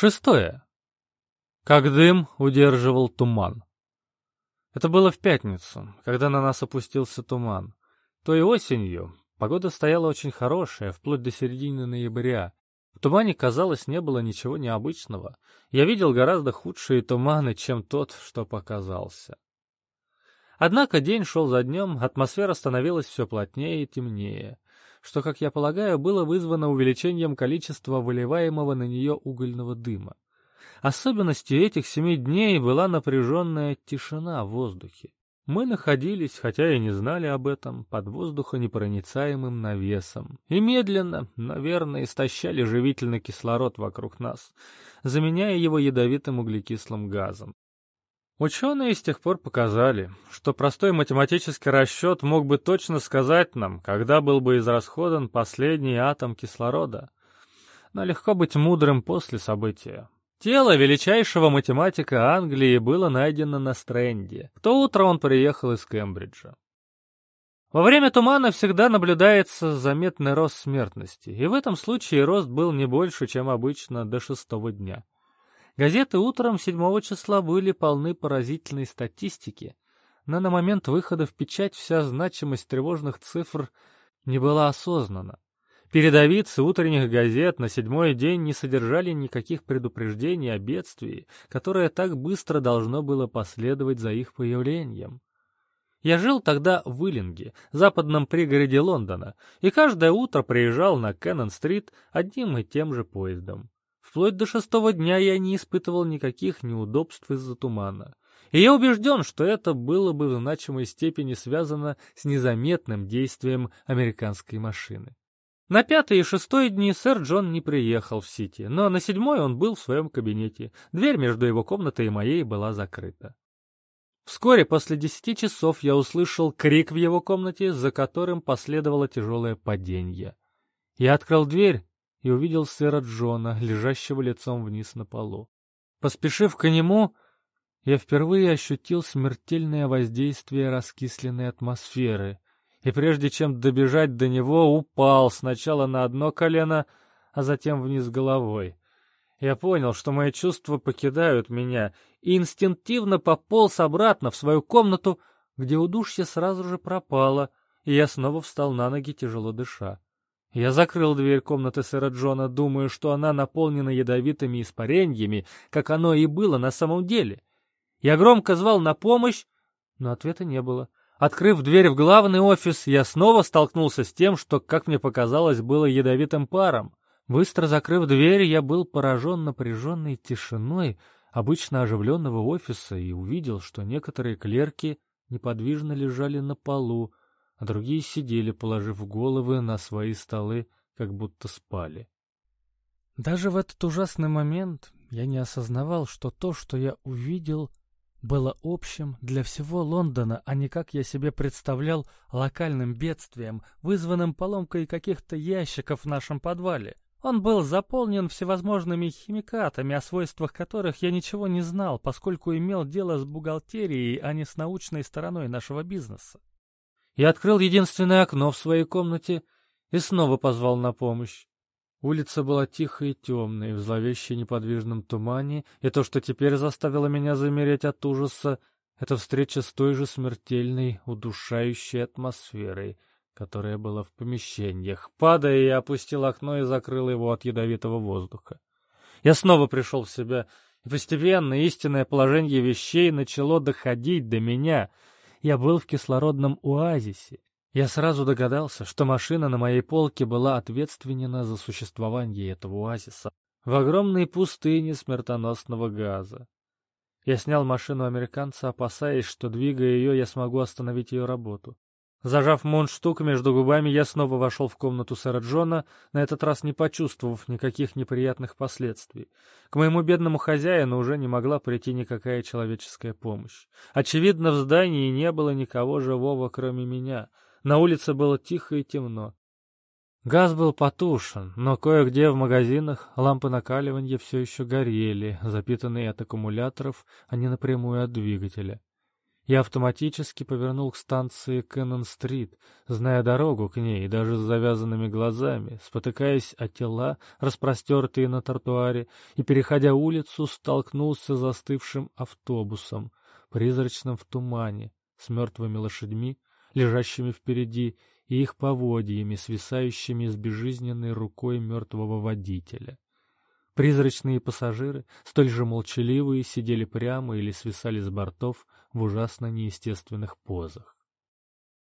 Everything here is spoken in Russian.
Шестое. Как дым удерживал туман. Это было в пятницу, когда на нас опустился туман. Той осенью погода стояла очень хорошая, вплоть до середины ноября. В тумане, казалось, не было ничего необычного. Я видел гораздо худшие туманы, чем тот, что показался. Однако день шел за днем, атмосфера становилась все плотнее и темнее, что, как я полагаю, было вызвано увеличением количества выливаемого на нее угольного дыма. Особенностью этих семи дней была напряженная тишина в воздухе. Мы находились, хотя и не знали об этом, под воздухонепроницаемым навесом, и медленно, наверное, истощали живительный кислород вокруг нас, заменяя его ядовитым углекислым газом. Ученые с тех пор показали, что простой математический расчет мог бы точно сказать нам, когда был бы израсходан последний атом кислорода. Но легко быть мудрым после события. Тело величайшего математика Англии было найдено на Стрэнде. В то утро он приехал из Кембриджа. Во время тумана всегда наблюдается заметный рост смертности, и в этом случае рост был не больше, чем обычно, до шестого дня. Газеты утром 7 числа были полны поразительной статистики, но на момент выхода в печать вся значимость тревожных цифр не была осознана. Передовицы утренних газет на седьмой день не содержали никаких предупреждений о бедствии, которое так быстро должно было последовать за их появлением. Я жил тогда в Уиллинге, западном пригороде Лондона, и каждое утро приезжал на Кеннон-стрит одним и тем же поездом. Вплоть до шестого дня я не испытывал никаких неудобств из-за тумана. И я убежден, что это было бы в значимой степени связано с незаметным действием американской машины. На пятый и шестой дни сэр Джон не приехал в Сити, но на седьмой он был в своем кабинете. Дверь между его комнатой и моей была закрыта. Вскоре после десяти часов я услышал крик в его комнате, за которым последовало тяжелое падение. Я открыл дверь и увидел сэра Джона, лежащего лицом вниз на полу. Поспешив к нему, я впервые ощутил смертельное воздействие раскисленной атмосферы — и прежде чем добежать до него, упал сначала на одно колено, а затем вниз головой. Я понял, что мои чувства покидают меня, и инстинктивно пополз обратно в свою комнату, где удушье сразу же пропало, и я снова встал на ноги, тяжело дыша. Я закрыл дверь комнаты сэра Джона, думая, что она наполнена ядовитыми испарениями, как оно и было на самом деле. Я громко звал на помощь, но ответа не было. Открыв дверь в главный офис, я снова столкнулся с тем, что, как мне показалось, было ядовитым паром. Быстро закрыв дверь, я был поражен напряженной тишиной обычно оживленного офиса и увидел, что некоторые клерки неподвижно лежали на полу, а другие сидели, положив головы на свои столы, как будто спали. Даже в этот ужасный момент я не осознавал, что то, что я увидел, было общим для всего Лондона, а не, как я себе представлял, локальным бедствием, вызванным поломкой каких-то ящиков в нашем подвале. Он был заполнен всевозможными химикатами, о свойствах которых я ничего не знал, поскольку имел дело с бухгалтерией, а не с научной стороной нашего бизнеса. Я открыл единственное окно в своей комнате и снова позвал на помощь. Улица была тихой и темной, в зловеще неподвижном тумане, и то, что теперь заставило меня замереть от ужаса, это встреча с той же смертельной, удушающей атмосферой, которая была в помещениях. Падая, я опустил окно и закрыл его от ядовитого воздуха. Я снова пришел в себя, и постепенно истинное положение вещей начало доходить до меня. Я был в кислородном оазисе, я сразу догадался, что машина на моей полке была ответственна за существование этого оазиса в огромной пустыне смертоносного газа. Я снял машину американца, опасаясь, что, двигая ее, я смогу остановить ее работу. Зажав мундштук между губами, я снова вошел в комнату сэра Джона, на этот раз не почувствовав никаких неприятных последствий. К моему бедному хозяину уже не могла прийти никакая человеческая помощь. Очевидно, в здании не было никого живого, кроме меня — на улице было тихо и темно. Газ был потушен, но кое-где в магазинах лампы накаливания все еще горели, запитанные от аккумуляторов, а не напрямую от двигателя. Я автоматически повернул к станции Кэннон-стрит, зная дорогу к ней даже с завязанными глазами, спотыкаясь о тела, распростертые на тротуаре, и, переходя улицу, столкнулся с застывшим автобусом, призрачным в тумане, с мертвыми лошадьми, лежащими впереди, и их поводьями, свисающими с безжизненной рукой мертвого водителя. Призрачные пассажиры, столь же молчаливые, сидели прямо или свисали с бортов в ужасно неестественных позах.